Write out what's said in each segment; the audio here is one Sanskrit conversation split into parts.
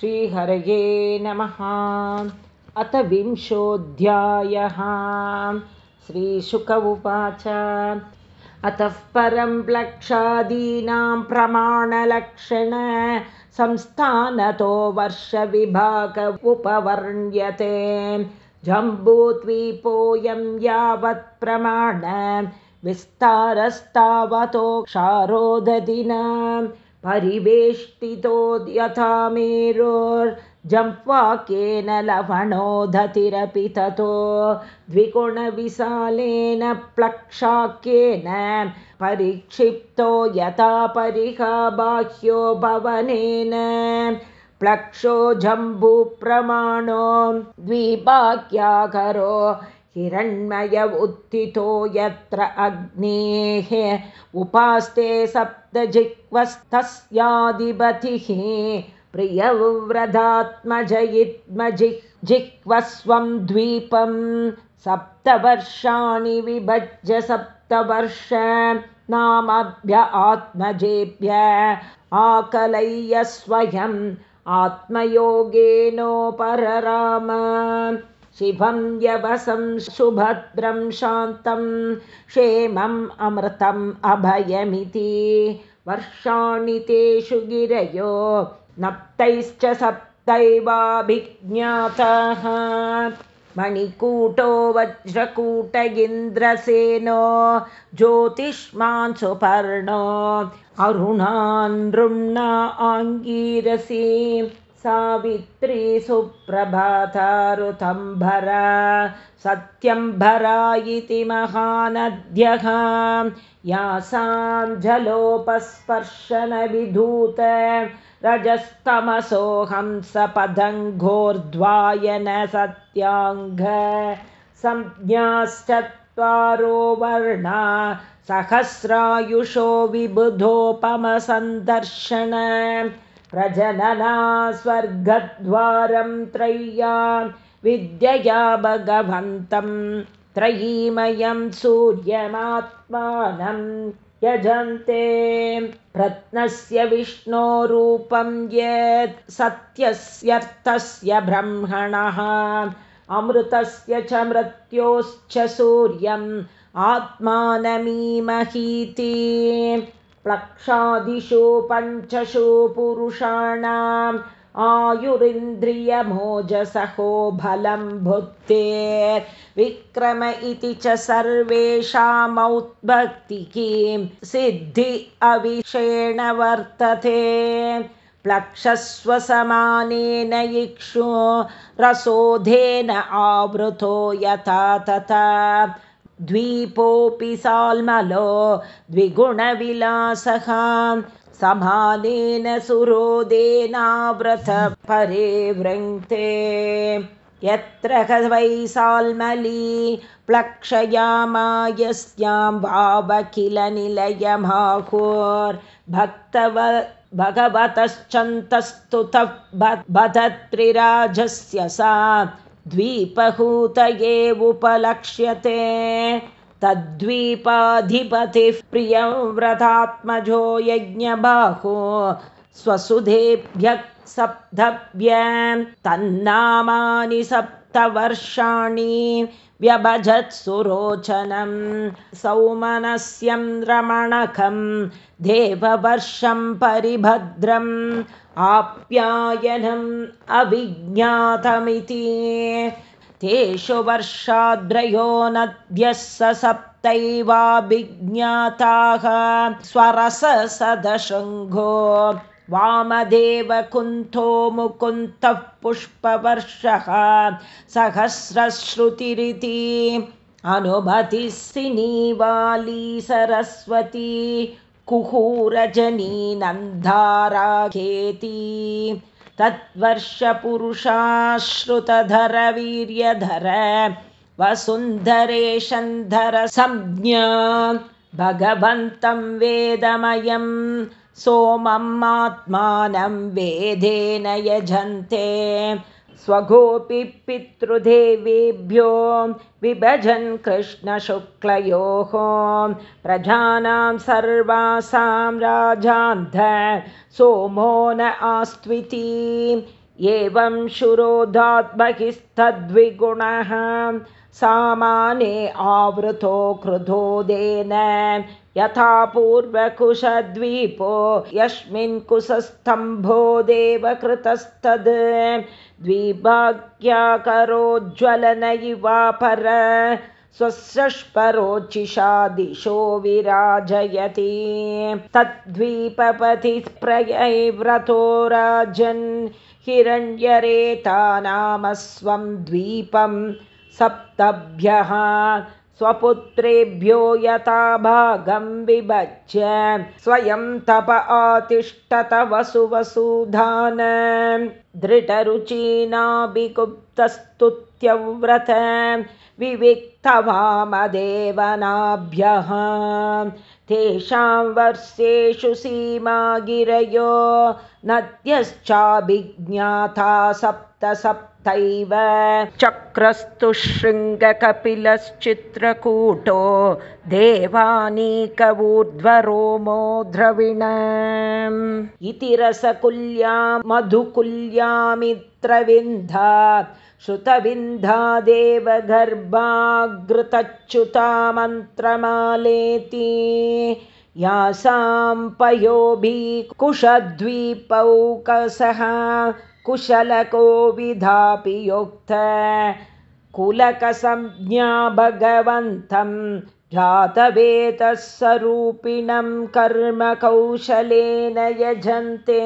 श्रीहरये नमः। अथ विंशोऽध्यायः। श्रीशुक उवाच। अतः परं प्लक्षादीनां प्रमाणलक्षण संस्थानतो वर्षविभाग उपवर्ण्यते। जम्बूद्वीपोऽयं यावत् प्रमाण विस्तारस्तावतो क्षारोदधिना परिवेष्टितो यथा मेरोर्जम्वाक्येन लवणोदतिरपि ततो द्विगुणविशालेन प्लक्षाक्येन परिक्षिप्तो यथा परिहा बाह्यो भवनेन प्लक्षो जम्बुप्रमाणो द्विभाग्याकरो हिरण्मय उत्थितो यत्र अग्नेः उपास्ते सप्तजिह्वस्तस्याधिपतिः प्रियव्रधात्मजयित्मजिह्जिह्वस्वं द्वीपं सप्तवर्षाणि विभज्य सप्तवर्ष नामभ्य आत्मजेभ्य आकलय्य स्वयम् आत्मयोगेनोपरराम शिवं यवसं सुभद्रं शान्तं क्षेमम् अमृतम् अभयमिति। वर्षाणि तेषु गिरयो नप्तैश्च सप्तैवाभिज्ञातः। मणिकूटो वज्रकूट इन्द्रसेनो ज्योतिष्मान् सुपर्णो अरुणान् नृम्णा आङ्गीरसी सावित्री सुप्रभातारुतम्भरा सत्यम्भरा इति महानद्यः। यासां जलोपस्पर्शनविधूत रजस्तमसोऽहंसपदङ्घोर्ध्वायन सत्याङ्घ संज्ञाश्चत्वारो वर्णा सहस्रायुषो विबुधोपमसन्दर्शन प्रजनना स्वर्गद्वारं त्रय्या विद्यया भगवन्तं त्रयीमयं सूर्यमात्मानं यजन्ते। रत्नस्य विष्णोरूपं यत् सत्यस्यर्थस्य ब्रह्मणः। अमृतस्य च मृत्योश्च सूर्यम् आत्मानमीमहीति प्लक्षादिषु पञ्चषु पुरुषाणाम् आयुरिन्द्रियमोजसहो बलं बुद्धेर्विक्रम इति च सर्वेषामौद्भक्तिकीं सिद्धि अविषेण वर्तते। प्लक्षस्वसमानेन इक्षु रसोधेन आवृतो यथा तथा द्वीपोऽपि साल्मलो द्विगुणविलासः समानेन सुरोदेनाव्रत परे वृङ्क्ते यत्र वै साल्मली प्लक्षयामायस्यां वावकिलनिलयमाहुर्भक्तव भगवतश्चन्तस्तुतः बधत्रिराजस्य सा द्वीपहूतये उपलक्ष्यते। तद्वीपाधिपतिः प्रियं व्रतात्मजो यज्ञबाहो। स्वसुधेभ्यः सप्तभ्यं तन्नामानि सप्तवर्षाणि व्यभजत् सुरोचनं सौमनस्यं रमणकं देववर्षं परिभद्रम् आप्यायनम् अविज्ञातमिति तेषु वर्षाद्रयो नद्यः स सप्तैवाभिज्ञाताः स्वरससदशृङ्घो वामदेवकुन्थो मुकुन्तः पुष्पवर्षः। सहस्रश्रुतिरिति। अनुमतिः सिनीवाली सरस्वती कुहूरजनी नन्धाराखेति तद्वर्षपुरुषाश्रुतधरवीर्यधर वसुन्धरेशन्धरसंज्ञा भगवन्तं वेदमयं सोमम् आत्मानं वेदेन यजन्ते स्वगोपि पितृदेवेभ्यो विभजन् कृष्णशुक्लयोः प्रजानां सर्वासां राजान्ध सोमो न आस्त्विति। एवं शुरोधात्महिस्तद्विगुणः सामाने आवृतो क्रुधोदेन यथा पूर्वकुशद्वीपो यस्मिन् कुशस्तम्भो देवकृतस्तद्। द्विभाग्याकरोज्ज्वलन इवापर स्वस्यष्परोचिषा दिशो विराजयति। तद्वीपपतिः प्रयैव्रतो राजन् हिरण्यरेता नाम स्वं द्वीपं सप्तभ्यः स्वपुत्रेभ्यो यथा भागं विभज्य स्वयं तप आतिष्ठत वसुवसुधान दृढरुचीनाभिगुप्तस्तुत्यव्रत विविक्तवामदेवनाभ्यः तेषां वर्षेषु सीमा गिरयो नद्यश्चाभिज्ञाता सप्त सप्तैव चक्रस्तु शृङ्गकपिलश्चित्रकूटो देवानीकवूर्ध्वरोमो द्रविण। इति रसकुल्या मधुकुल्यामित्रविन्धा श्रुतविन्धा देवगर्भाघृतच्युता मन्त्रमालेति यासां पयोभिः कुशद्वीपौकसः कुशलको विधापि योक्त कुलकसंज्ञा भगवन्तं जातवेतस्वरूपिणं कर्मकौशलेन यजन्ते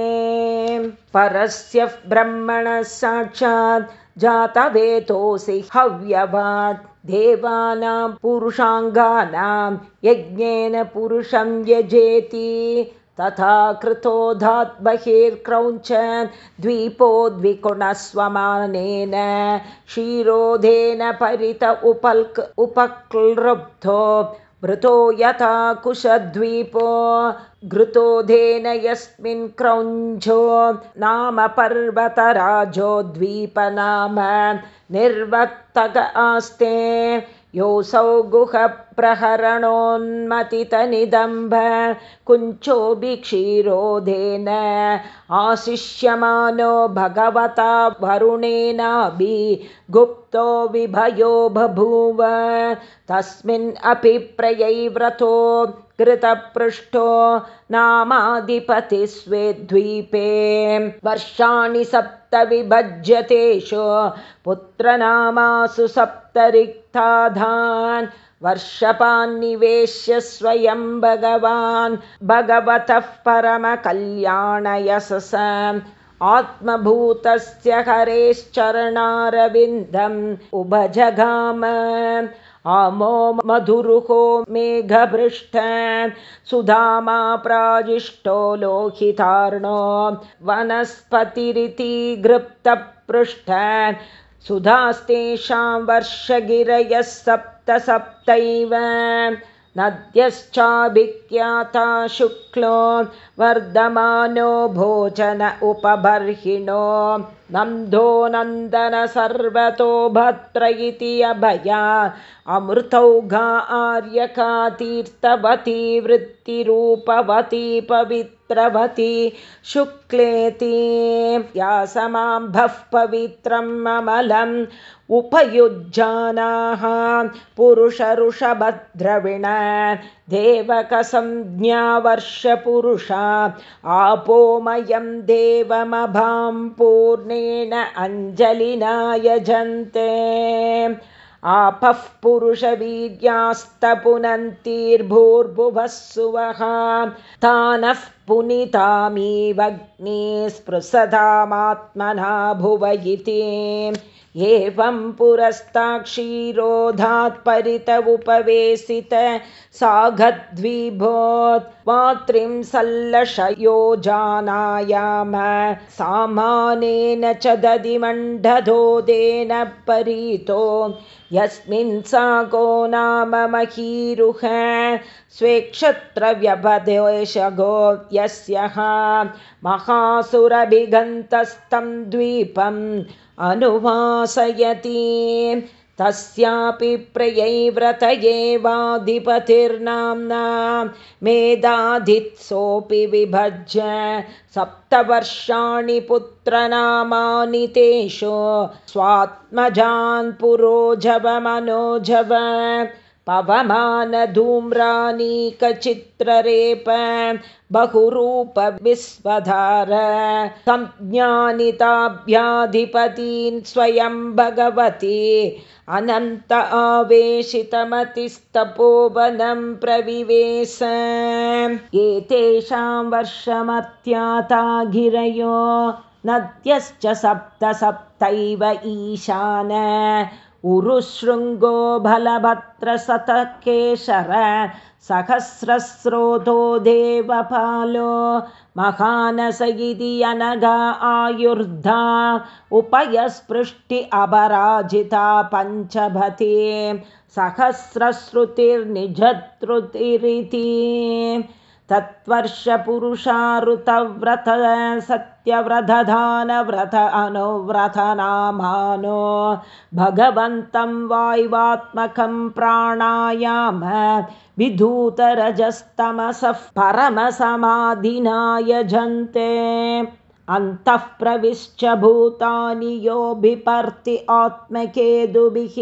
परस्य ब्रह्मणः साक्षात् जातवेतोऽसि हव्यवाट् देवानां पुरुषाङ्गानां यज्ञेन पुरुषं यजेति। तथा कृतोधात् बहिर्क्रौञ्च द्वीपोद्विकुणस्वमानेन क्षीरोधेन परित उपल्क् उपक्लृब्धो मृतो यथा कुशद्वीपो घृतोधेन यस्मिन् क्रौञ्झो नाम पर्वतराजो द्वीपनाम निर्वक्तक आस्ते योऽसौ गुहप्रहरणोन्मतितनिदम्भ कुञ्चोऽभिक्षीरोधेन आशिष्यमानो भगवता वरुणेनाभि गुप्तो विभयो बभूव। तस्मिन् अपि प्रयैव्रतो कृतपृष्ठो नामाधिपतिस्वे द्वीपे वर्षाणि सप्त विभज्यतेषु पुत्रनामासु सप्तरिक्ताधान् वर्षपान्निवेश्य स्वयं भगवान् भगवतः परमकल्याणयशस आत्मभूतस्य हरेश्चरणारविन्दम् उभजगाम आमो मधुरुहो मेघभृष्ट सुधामा प्राजिष्टो लोहितार्णो। वनस्पतिरिति घृप्तपृष्ठ सुधास्तेषां वर्षगिरयः सप्त सप्तैव नद्यश्चाभिख्याता शुक्लो वर्धमानो भोजन उपबर्हिणो नन्दो नन्दन सर्वतो भद्र इति अभया। अमृतौघा आर्यका तीर्थवती वृत्तिरूपवती पवित्रवती। शुक्लेति समाम्भः पवित्रम् अमलम् उपयुज्जानाः पुरुषऋषभद्रविण। देवकसंज्ञावर्षपुरुषा आपोमयं देवमभां अञ्जलिना यजन्ते आपः पुरुषवीर्यास्तपुनन्तीर्भूर्भुवः सुवः। तानः पुनितामीवग्ने स्पृशतामात्मना भुव इति। एवं पुरस्ताक्षीरोधात् परित उपवेशित साघद्विभोत् मातृं सल्लषयो जानायाम। सामानेन च दधिमण्डधोदेन परितो। यस्मिन् सा को नाम महीरुह स्वेक्षत्रव्यपदेशगो यस्यः महासुरभिगन्तस्तं द्वीपम् अनुवासयति। तस्यापि प्रियैव्रतयेवाधिपतिर्नाम्ना मेधाधित्सोऽपि विभज्य सप्तवर्षाणि पुत्रनामानि तेषु स्वात्मजान् पुरोजवमनोजव पवमानधूम्रानीकचित्ररेप बहुरूपविस्वधार संज्ञानिताभ्याधिपतीन् स्वयं भगवती अनन्त आवेशितमतिस्तपोवनं प्रविवेश। एतेषां वर्षमत्याता गिरयो नद्यश्च सप्त सप्तैव ईशान उरुशृङ्गो बलभद्रशतकेशर सहस्रस्रोतो देवपालो महानस इति अनगा आयुर्धा उपयस्पृष्टि अपराजिता पञ्चभते सहस्रश्रुतिर्निजत्रुतिरिति तत्वर्षपुरुषारुतव्रत सत्यव्रतधानव्रत अनुव्रतनामानो भगवन्तं वाय्वात्मकं प्राणायाम विधूतरजस्तमसः परमसमाधिनाय जन्ते अन्तः प्रविश्च भूतानि यो बिपर्ति आत्मकेतुभिः।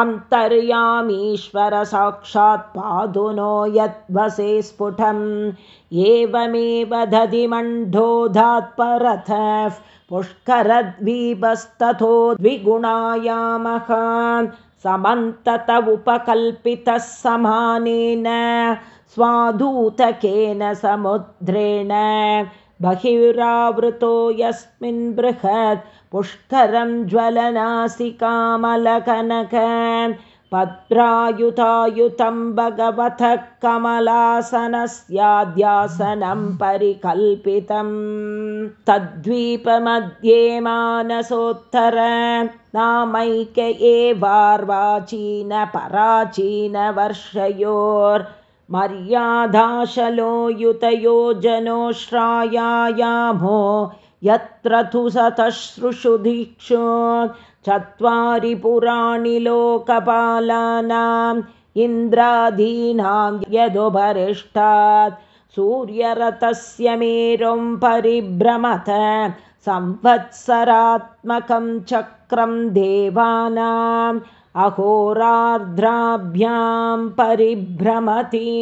अन्तर्यामीश्वर साक्षात् पादुनो यद्वसे स्फुटम्। एवमेव दधिमण्डोधात्परथः पुष्करद्वीपस्ततो द्विगुणायामः। समन्तत उपकल्पितः समानेन। स्वादूतकेन समुद्रेण बहिरावृतो यस्मिन् बृहत् पुष्करं ज्वलनासिकामलकनक पत्रायुतायुतं भगवतः कमलासनस्याद्यासनं परिकल्पितं। तद्वीपमध्ये मानसोत्तर नामैक एवार्वाचीनपराचीनवर्षयोर् मर्यादाशलो युतयोजनोश्रायायामो यत्र तु सतश्रुषु दीक्षु चत्वारि पुराणि लोकपालानाम् इन्द्रादीनां यदुपरिष्टात् सूर्यरथस्य मेरुं परिभ्रमत संवत्सरात्मकं चक्रं देवानाम् अहोरार्द्राभ्यां परिभ्रमति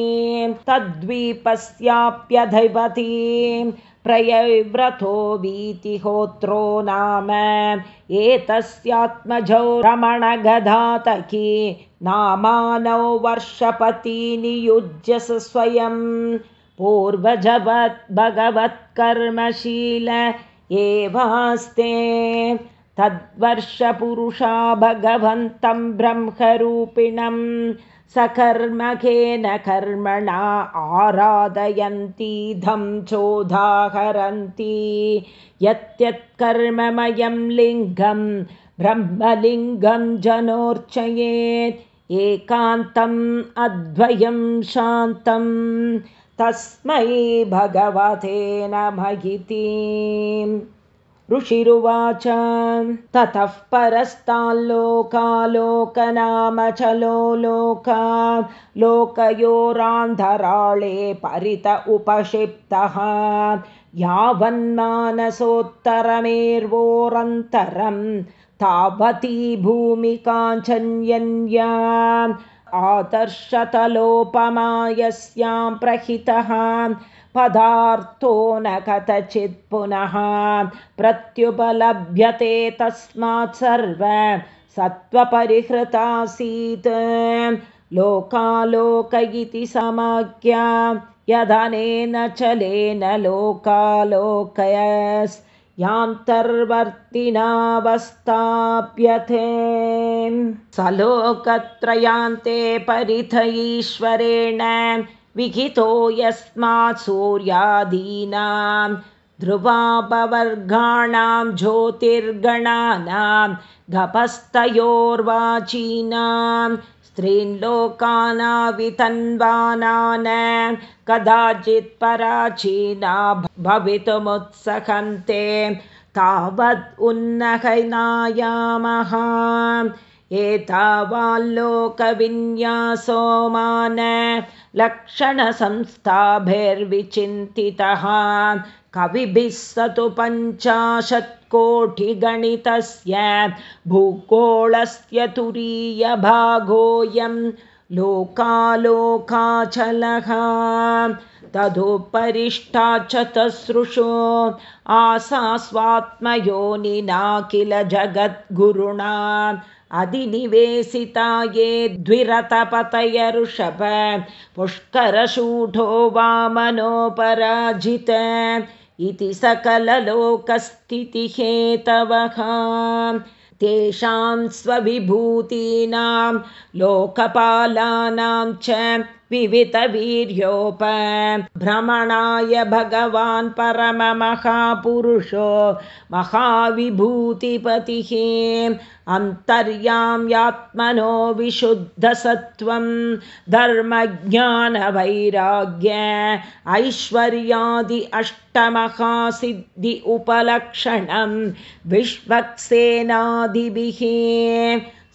तद्वीपस्याप्यधिपतीं प्रयव्रतो वीतिहोत्रो नाम एतस्यात्मजौ रमणगधातकी नामानौ वर्षपति नियुज्य स्वयं पूर्वजवत् भगवत्कर्मशील एवास्ते तद्वर्षपुरुषा भगवन्तं ब्रह्मरूपिणं सकर्मकेन कर्मणा आराधयन्तीधं चोदाहरन्ति यत्यत्कर्ममयं लिङ्गं ब्रह्मलिङ्गं जनोर्चयेत् एकान्तम् अद्वयं शान्तं तस्मै भगवते नमहिति ऋषिरुवाच। ततः परस्ताल्लोकालोकनाम चलो लोका लोकयोरान्धराळे परित उपक्षिप्तः। यावन्मानसोत्तरमेर्वोरन्तरं तावती भूमिकाञ्चन्यन्या। आदर्शतलोपमायस्यां प्रहितः पदार्थो न कथचित् पुनः प्रत्युपलभ्यते तस्मात् सर्व सत्त्वपरिहृतासीत्। लोकालोक इति समाख्या यदनेन चलेन लोकालोकयस् यान्तर्वर्तिनावस्थाप्यते। स लोकत्रयान्ते परिथ ईश्वरेण विहितो यस्मात् सूर्यादीनां ध्रुवापवर्गाणां ज्योतिर्गणानां गपस्तयोर्वाचीनां स्त्रीन्लोकानावितन्वानान् कदाचित् पराचीना भवितुमुत्सहन्ते तावत् उन्नहनायामः। एतावाल्लोकविन्यासो मान लक्षणसंस्थाभिर्विचिन्तितः। कविभिः स तु पञ्चाशत्कोटिगणितस्य भूगोळस्य तुरीयभागोऽयं लोकालोकाचलः। तदुपरिष्टा चतसृषु आसा स्वात्मयोनिना किल जगद्गुरुणा अधिनिवेशिता ये द्विरथपतयऋषभ पुष्करशूठो वामनोपराजित इति सकललोकस्थितिहेतवः तेषां स्वविभूतीनां लोकपालानां च विविधवीर्योपभ्रमणाय भगवान् परममहापुरुषो महाविभूतिपतिः। अन्तर्यां यात्मनो विशुद्धसत्त्वं धर्मज्ञानवैराग्य ऐश्वर्यादि अष्टमहासिद्धि उपलक्षणं विश्वक्सेनादिभिः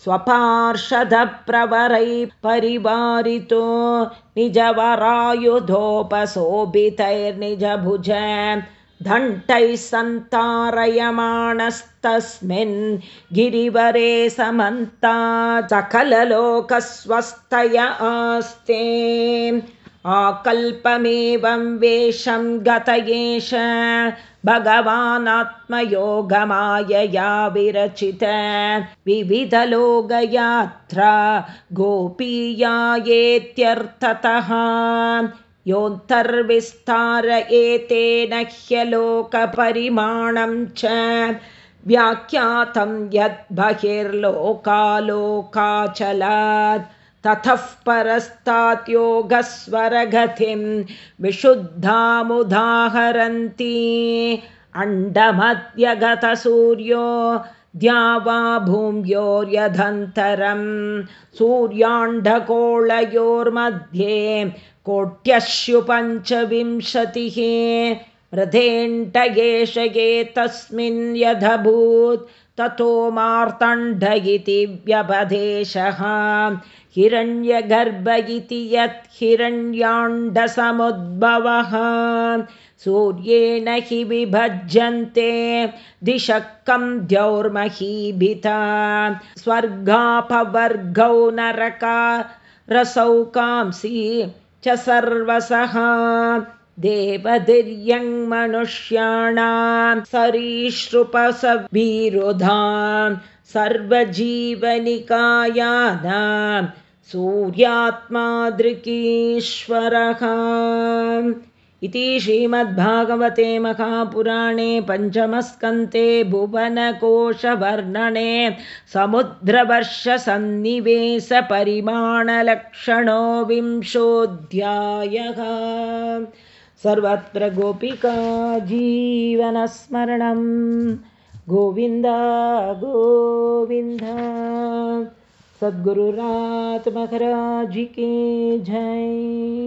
स्वपार्षदप्रवरै परिवारितो निजवरायुधोपशोभितैर्निजभुज दण्टैः सन्तारयमाणस्तस्मिन् गिरिवरे समन्ता सकललोकस्वस्थय आस्ते आकल्पमेवं वेषं गत एष भगवानात्मयोगमायया विरचित विविधलोकयात्रा गोपीयायेत्यर्थतः योऽन्तर्विस्तार एतेन ह्यलोकपरिमाणं च व्याख्यातं यद्बहिर्लोकालोकाचलात् ततः परस्तात् योगस्वरगतिं विशुद्धामुदाहरन्ति। अण्डमध्यगतसूर्यो द्यावा भूम्योर्यधन्तरं सूर्याण्डकोळयोर्मध्ये कोट्यश्युपञ्चविंशतिः। रथेण्ट एष तस्मिन् यदभूत् ततो मार्तण्ड इति व्यपदेशः। हिरण्यगर्भ इति यत् हिरण्याण्डसमुद्भवः। सूर्येण हि विभज्यन्ते दिशक्कं द्यौर्महीभिता। स्वर्गापवर्गौ नरका रसौकांसि च सर्वसः देवधिर्यं मनुष्याणां सरीसृपसविरुधां सर्वजीवनिकायानां सूर्यात्मादृकीश्वरः इति श्रीमद्भागवते महापुराणे पञ्चमस्कन्ते भुवनकोशवर्णने समुद्रवर्षसन्निवेशपरिमाणलक्षणो विंशोऽध्यायः सर्वत्र गोपिका जीवनस्मरणं। गोविन्द गोविन्द। सद्गुरुरात्मकराजिके जय